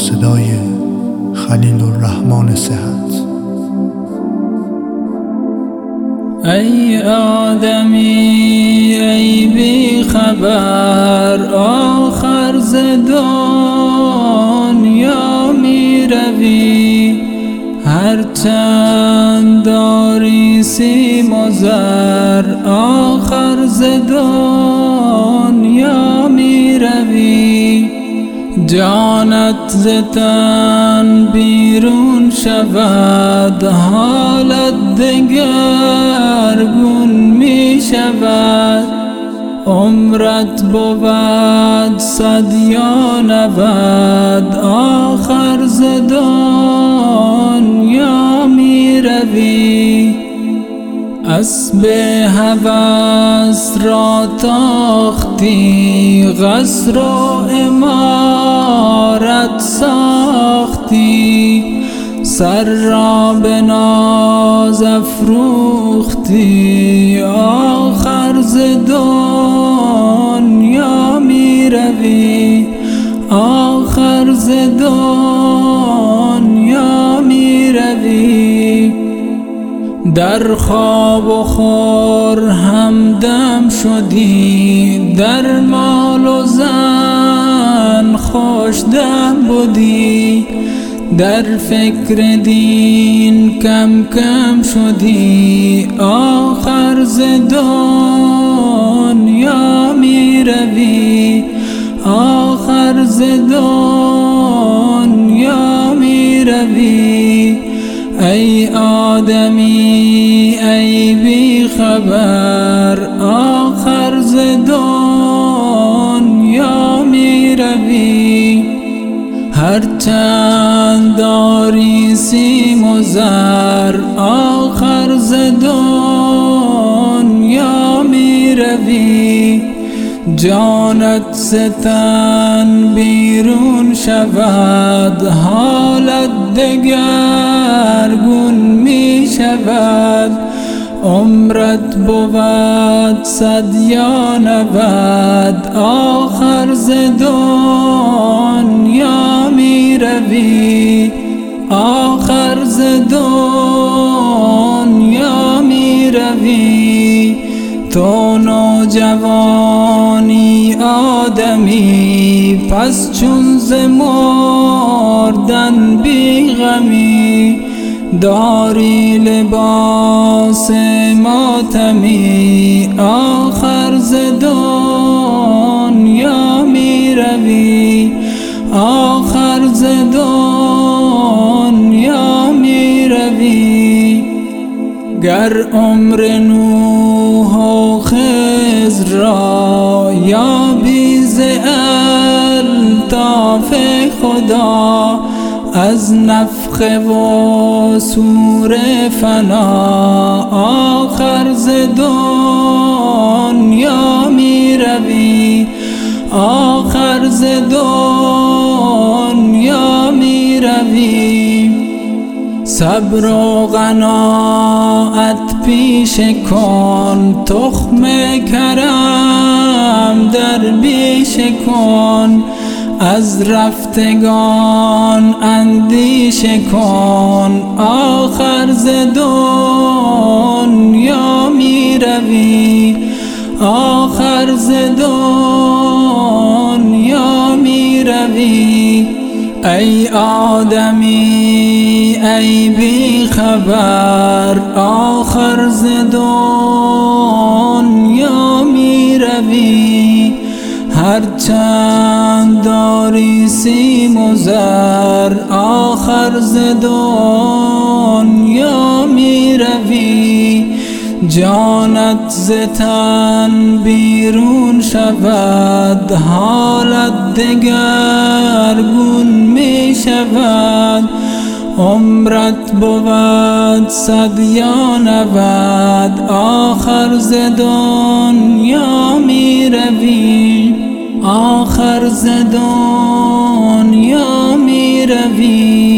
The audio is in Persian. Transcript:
صدای خلیل الرحمن صحت. ای آدمی ای بی خبر آخر ز دنیا می روی هر چند داری سیم و زر آخر ز جانت زتن بیرون شود حالت دگرگون می شود. عمرت بود صد یا نود آخر ز دنیا می روی. اسب هوس را تاختی غصر و امارت ساختی. سر را به ناز افروختی آخر ز دنیا می روی. آخر ز دنیا در خواب و خور همدم شدی در مال و زن خوش دم بودی در فکر دین کم کم شدی آخر ز دنیا می روی آخر ز دنیا می روی ای آدمی ای بی خبر آخر ز دنیا می روی هر چند داری سیم و زر آخر ز دنیا جانت ستن بیرون شود حالت دگرگون می شود عمرت بود صد یا نود آخر ز دنیا می روی آخر ز دنیا می روی تو نوجوانی آدمی پس چون ز مردن بی غمی داری لباس ماتمی آخر ز دنیا می روی آخر ز دنیا می روی گر عمر نوح و خضر را یا خدا از نفخ و سور فنا آخر ز دنیا می روی آخر ز دنیا می روی صبر و قناعت پیش کن. تخم کرم در بیش کن. از رفتگان اندیشه کن آخر ز دنیا می روی آخر ز دنیا می روی ای آدمی ای بی خبر آخر ز دنیا می روی هر چند داری سیم و زر آخر ز دنیا می روی جانت زتن بیرون شود حالت دگرگون می شود عمرت بود صد یا نود آخر ز دنیا می آخر ز دنیا می روی